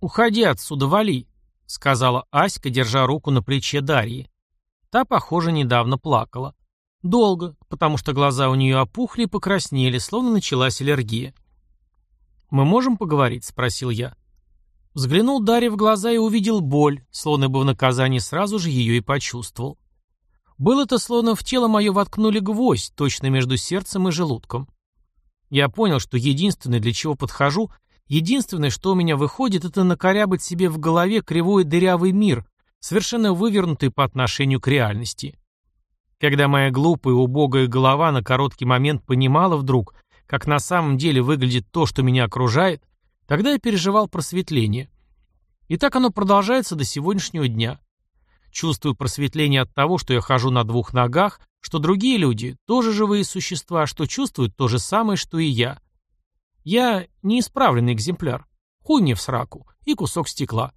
«Уходи отсюда, вали», — сказала Аська, держа руку на плече Дарьи. Та, похоже, недавно плакала. Долго, потому что глаза у нее опухли и покраснели, словно началась аллергия. «Мы можем поговорить?» — спросил я. Взглянул Дарье в глаза и увидел боль, словно бы в наказании сразу же ее и почувствовал. Было это словно в тело мое воткнули гвоздь, точно между сердцем и желудком. Я понял, что единственное, для чего подхожу, единственное, что у меня выходит, это накорябать себе в голове кривой дырявый мир, совершенно вывернутый по отношению к реальности. Когда моя глупая и убогая голова на короткий момент понимала вдруг, как на самом деле выглядит то, что меня окружает, тогда я переживал просветление. И так оно продолжается до сегодняшнего дня. Чувствую просветление от того, что я хожу на двух ногах, что другие люди тоже живые существа, что чувствуют то же самое, что и я. Я неисправленный экземпляр. Хуй мне в сраку и кусок стекла.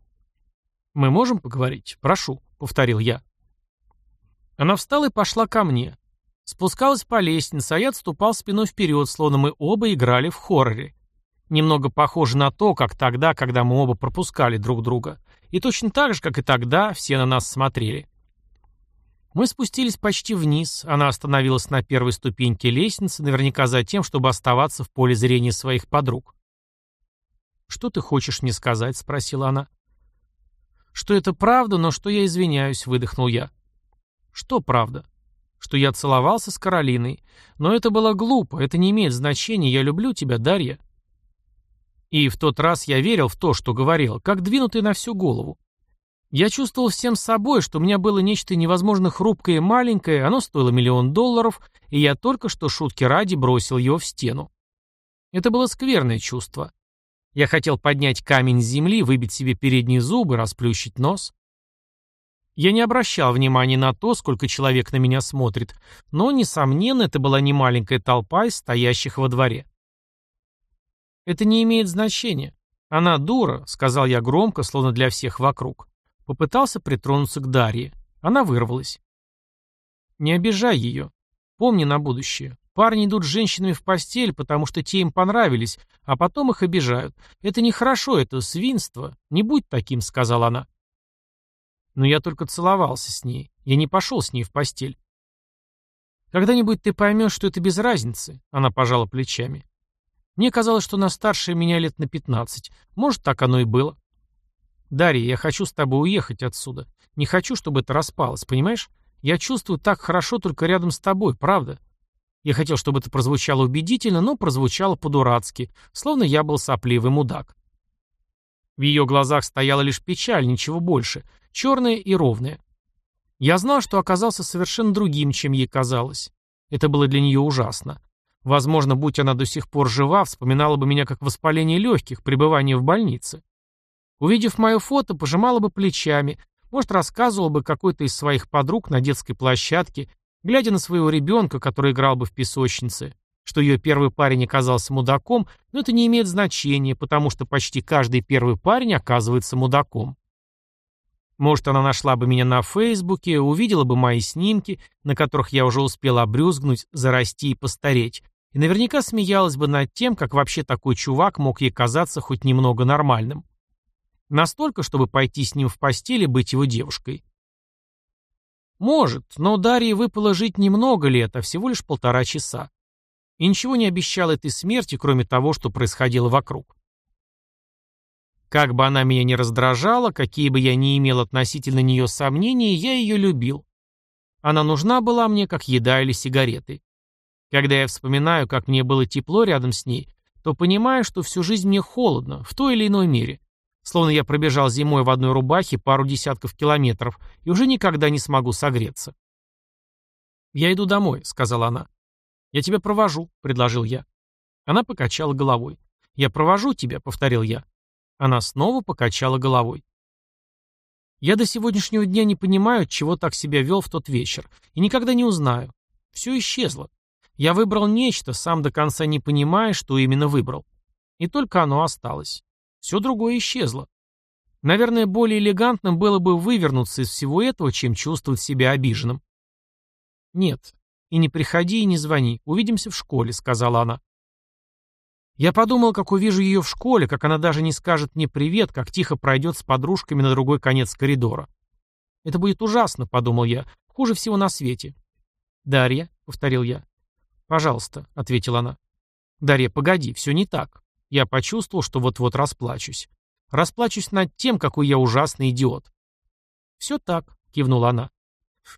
«Мы можем поговорить? Прошу», — повторил я. Она встала и пошла ко мне. Спускалась по лестнице, а я отступал спиной вперед, словно мы оба играли в хорроре. Немного похоже на то, как тогда, когда мы оба пропускали друг друга. И точно так же, как и тогда, все на нас смотрели. Мы спустились почти вниз. Она остановилась на первой ступеньке лестницы, наверняка за тем, чтобы оставаться в поле зрения своих подруг. «Что ты хочешь мне сказать?» — спросила она. «Что это правда, но что я извиняюсь», — выдохнул я. «Что правда?» «Что я целовался с Каролиной. Но это было глупо, это не имеет значения, я люблю тебя, Дарья». И в тот раз я верил в то, что говорил, как двинутый на всю голову. Я чувствовал всем собой, что у меня было нечто невозможно хрупкое и маленькое, оно стоило миллион долларов, и я только что шутки ради бросил его в стену. Это было скверное чувство. Я хотел поднять камень с земли, выбить себе передние зубы, расплющить нос. Я не обращал внимания на то, сколько человек на меня смотрит, но, несомненно, это была не маленькая толпа из стоящих во дворе. Это не имеет значения. Она дура, сказал я громко, словно для всех вокруг. Попытался притронуться к Дарье. Она вырвалась. Не обижай ее. Помни на будущее. Парни идут с женщинами в постель, потому что те им понравились, а потом их обижают. Это нехорошо, это свинство. Не будь таким, сказала она. Но я только целовался с ней. Я не пошел с ней в постель. Когда-нибудь ты поймешь, что это без разницы, она пожала плечами. Мне казалось, что она старше меня лет на пятнадцать. Может, так оно и было. Дарья, я хочу с тобой уехать отсюда. Не хочу, чтобы это распалось, понимаешь? Я чувствую так хорошо только рядом с тобой, правда? Я хотел, чтобы это прозвучало убедительно, но прозвучало по-дурацки, словно я был сопливый мудак. В ее глазах стояла лишь печаль, ничего больше, черная и ровная. Я знал, что оказался совершенно другим, чем ей казалось. Это было для нее ужасно. Возможно, будь она до сих пор жива, вспоминала бы меня как воспаление легких, пребывание в больнице. Увидев мое фото, пожимала бы плечами, может, рассказывала бы какой-то из своих подруг на детской площадке, глядя на своего ребенка, который играл бы в песочнице, что ее первый парень оказался мудаком, но это не имеет значения, потому что почти каждый первый парень оказывается мудаком. Может, она нашла бы меня на Фейсбуке, увидела бы мои снимки, на которых я уже успел обрюзгнуть, зарасти и постареть, и наверняка смеялась бы над тем, как вообще такой чувак мог ей казаться хоть немного нормальным. Настолько, чтобы пойти с ним в постель и быть его девушкой. Может, но Дарье выпало жить немного лет, а всего лишь полтора часа. И ничего не обещал этой смерти, кроме того, что происходило вокруг. Как бы она меня ни раздражала, какие бы я ни имел относительно нее сомнений, я ее любил. Она нужна была мне, как еда или сигареты. Когда я вспоминаю, как мне было тепло рядом с ней, то понимаю, что всю жизнь мне холодно, в той или иной мере. Словно я пробежал зимой в одной рубахе пару десятков километров и уже никогда не смогу согреться. «Я иду домой», — сказала она. «Я тебя провожу», — предложил я. Она покачала головой. «Я провожу тебя», — повторил я. Она снова покачала головой. Я до сегодняшнего дня не понимаю, чего так себя вел в тот вечер, и никогда не узнаю. Все исчезло. Я выбрал нечто, сам до конца не понимая, что именно выбрал. И только оно осталось. Все другое исчезло. Наверное, более элегантным было бы вывернуться из всего этого, чем чувствовать себя обиженным. «Нет, и не приходи, и не звони. Увидимся в школе», — сказала она. Я подумал, как увижу ее в школе, как она даже не скажет мне привет, как тихо пройдет с подружками на другой конец коридора. Это будет ужасно, подумал я, хуже всего на свете. «Дарья», — повторил я. «Пожалуйста», — ответила она. «Дарья, погоди, все не так. Я почувствовал, что вот-вот расплачусь. Расплачусь над тем, какой я ужасный идиот». «Все так», — кивнула она.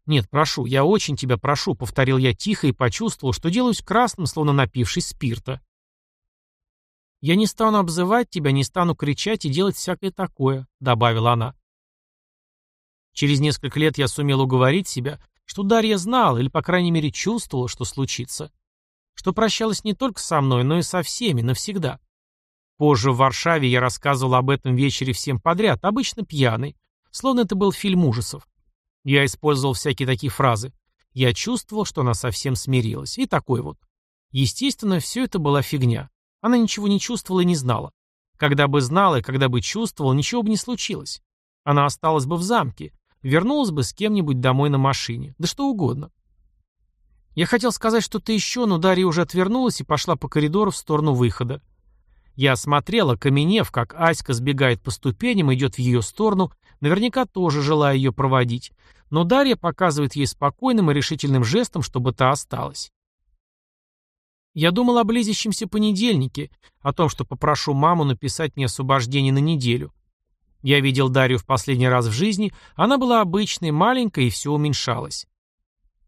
«Нет, прошу, я очень тебя прошу», — повторил я тихо и почувствовал, что делаюсь красным, словно напившись спирта. «Я не стану обзывать тебя, не стану кричать и делать всякое такое», — добавила она. Через несколько лет я сумел уговорить себя, что Дарья знала или, по крайней мере, чувствовала, что случится. Что прощалась не только со мной, но и со всеми, навсегда. Позже в Варшаве я рассказывал об этом вечере всем подряд, обычно пьяный, словно это был фильм ужасов. Я использовал всякие такие фразы. Я чувствовал, что она совсем смирилась. И такой вот. Естественно, все это была фигня. Она ничего не чувствовала и не знала. Когда бы знала и когда бы чувствовала, ничего бы не случилось. Она осталась бы в замке, вернулась бы с кем-нибудь домой на машине, да что угодно. Я хотел сказать что-то еще, но Дарья уже отвернулась и пошла по коридору в сторону выхода. Я смотрела, каменев, как Аська сбегает по ступеням и идет в ее сторону, наверняка тоже желая ее проводить, но Дарья показывает ей спокойным и решительным жестом, чтобы та осталась. Я думал о близящемся понедельнике, о том, что попрошу маму написать мне освобождение на неделю. Я видел Дарью в последний раз в жизни, она была обычной, маленькой и все уменьшалось.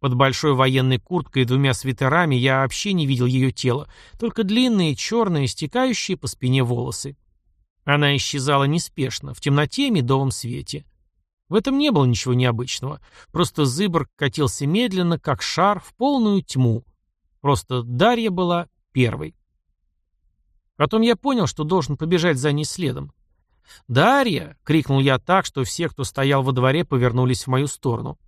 Под большой военной курткой и двумя свитерами я вообще не видел ее тела, только длинные, черные, стекающие по спине волосы. Она исчезала неспешно, в темноте и медовом свете. В этом не было ничего необычного, просто Зыбр катился медленно, как шар, в полную тьму, Просто Дарья была первой. Потом я понял, что должен побежать за ней следом. «Дарья!» — крикнул я так, что все, кто стоял во дворе, повернулись в мою сторону.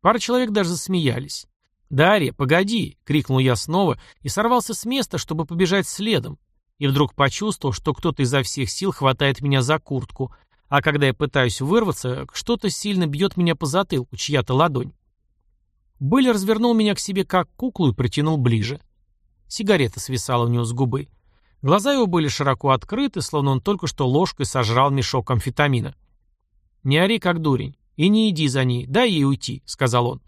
Пара человек даже засмеялись. «Дарья, погоди!» — крикнул я снова и сорвался с места, чтобы побежать следом. И вдруг почувствовал, что кто-то изо всех сил хватает меня за куртку, а когда я пытаюсь вырваться, что-то сильно бьет меня по затылку, чья-то ладонь. Быль развернул меня к себе как куклу и притянул ближе. Сигарета свисала у него с губы. Глаза его были широко открыты, словно он только что ложкой сожрал мешок амфетамина. «Не ори, как дурень, и не иди за ней, дай ей уйти», — сказал он.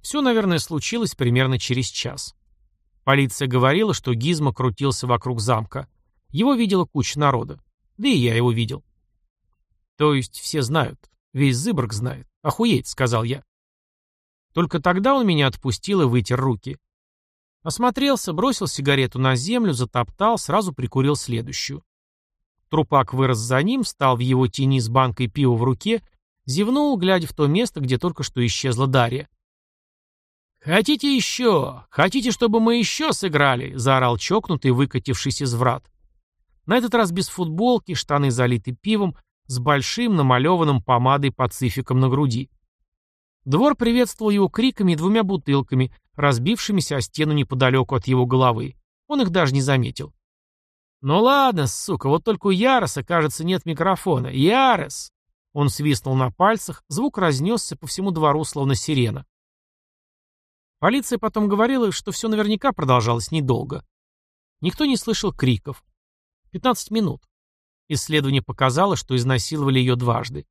Все, наверное, случилось примерно через час. Полиция говорила, что Гизмо крутился вокруг замка. Его видела куча народа. Да и я его видел. То есть все знают. Весь Зыборг знает. Охуеть, сказал я. Только тогда он меня отпустил и вытер руки. Осмотрелся, бросил сигарету на землю, затоптал, сразу прикурил следующую. Трупак вырос за ним, встал в его тени с банкой пива в руке, зевнул, глядя в то место, где только что исчезла Дарья. «Хотите еще? Хотите, чтобы мы еще сыграли?» — заорал чокнутый, выкатившись из врат. На этот раз без футболки, штаны залиты пивом, с большим намалеванным помадой пацификом на груди. Двор приветствовал его криками и двумя бутылками, разбившимися о стену неподалеку от его головы. Он их даже не заметил. «Ну ладно, сука, вот только у Яроса, кажется, нет микрофона. Ярос!» Он свистнул на пальцах, звук разнесся по всему двору, словно сирена. Полиция потом говорила, что все наверняка продолжалось недолго. Никто не слышал криков. 15 минут. Исследование показало, что изнасиловали ее дважды.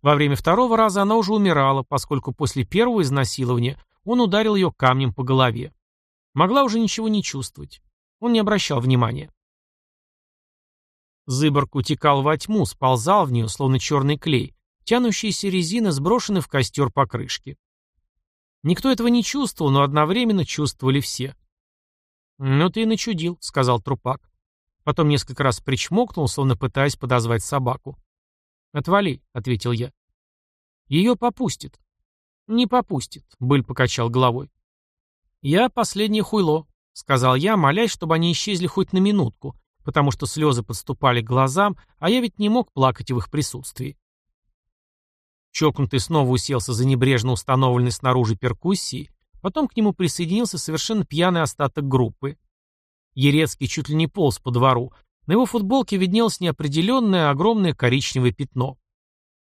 Во время второго раза она уже умирала, поскольку после первого изнасилования он ударил ее камнем по голове. Могла уже ничего не чувствовать. Он не обращал внимания. Зыборг утекал во тьму, сползал в нее, словно черный клей, тянущаяся резина, сброшенная в костер покрышки. Никто этого не чувствовал, но одновременно чувствовали все. «Ну ты и начудил», — сказал трупак. Потом несколько раз причмокнул, словно пытаясь подозвать собаку. «Отвали», — ответил я. «Ее попустит». «Не попустит», — Быль покачал головой. «Я последнее хуйло», — сказал я, молясь, чтобы они исчезли хоть на минутку, потому что слезы подступали к глазам, а я ведь не мог плакать в их присутствии. Чокнутый снова уселся за небрежно установленной снаружи перкуссией, потом к нему присоединился совершенно пьяный остаток группы. Ерецкий чуть ли не полз по двору, на его футболке виднелось неопределенное огромное коричневое пятно.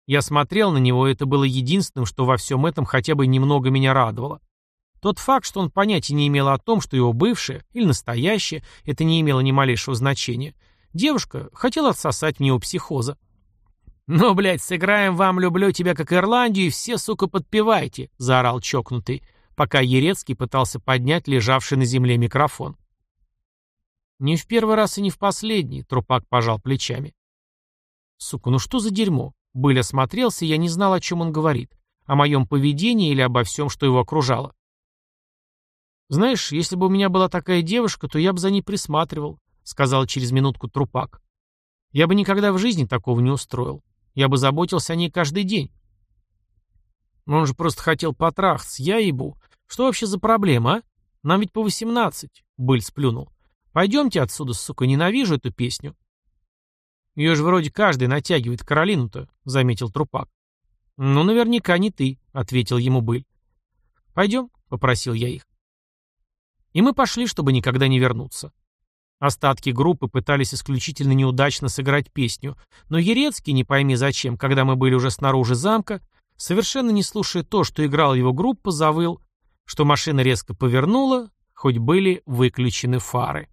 Я смотрел на него, и это было единственным, что во всем этом хотя бы немного меня радовало. Тот факт, что он понятия не имел о том, что его бывшее или настоящее, это не имело ни малейшего значения. Девушка хотела отсосать в него психоза. «Ну, блядь, сыграем вам «Люблю тебя как Ирландию» и все, сука, подпевайте», — заорал чокнутый, пока Ерецкий пытался поднять лежавший на земле микрофон. «Не в первый раз и не в последний», — Трупак пожал плечами. «Сука, ну что за дерьмо?» Быль осмотрелся, я не знал, о чем он говорит. О моем поведении или обо всем, что его окружало. «Знаешь, если бы у меня была такая девушка, то я бы за ней присматривал», — сказал через минутку Трупак. «Я бы никогда в жизни такого не устроил. Я бы заботился о ней каждый день». «Он же просто хотел потрахаться, я ебу. Что вообще за проблема, а? Нам ведь по восемнадцать», — Быль сплюнул. «Пойдемте отсюда, сука, ненавижу эту песню». «Ее же вроде каждый натягивает, Каролину-то», — заметил Трупак. «Ну, наверняка не ты», — ответил ему Быль. «Пойдем», — попросил я их. И мы пошли, чтобы никогда не вернуться. Остатки группы пытались исключительно неудачно сыграть песню, но Ерецкий, не пойми зачем, когда мы были уже снаружи замка, совершенно не слушая то, что играла его группа, завыл, что машина резко повернула, хоть были выключены фары.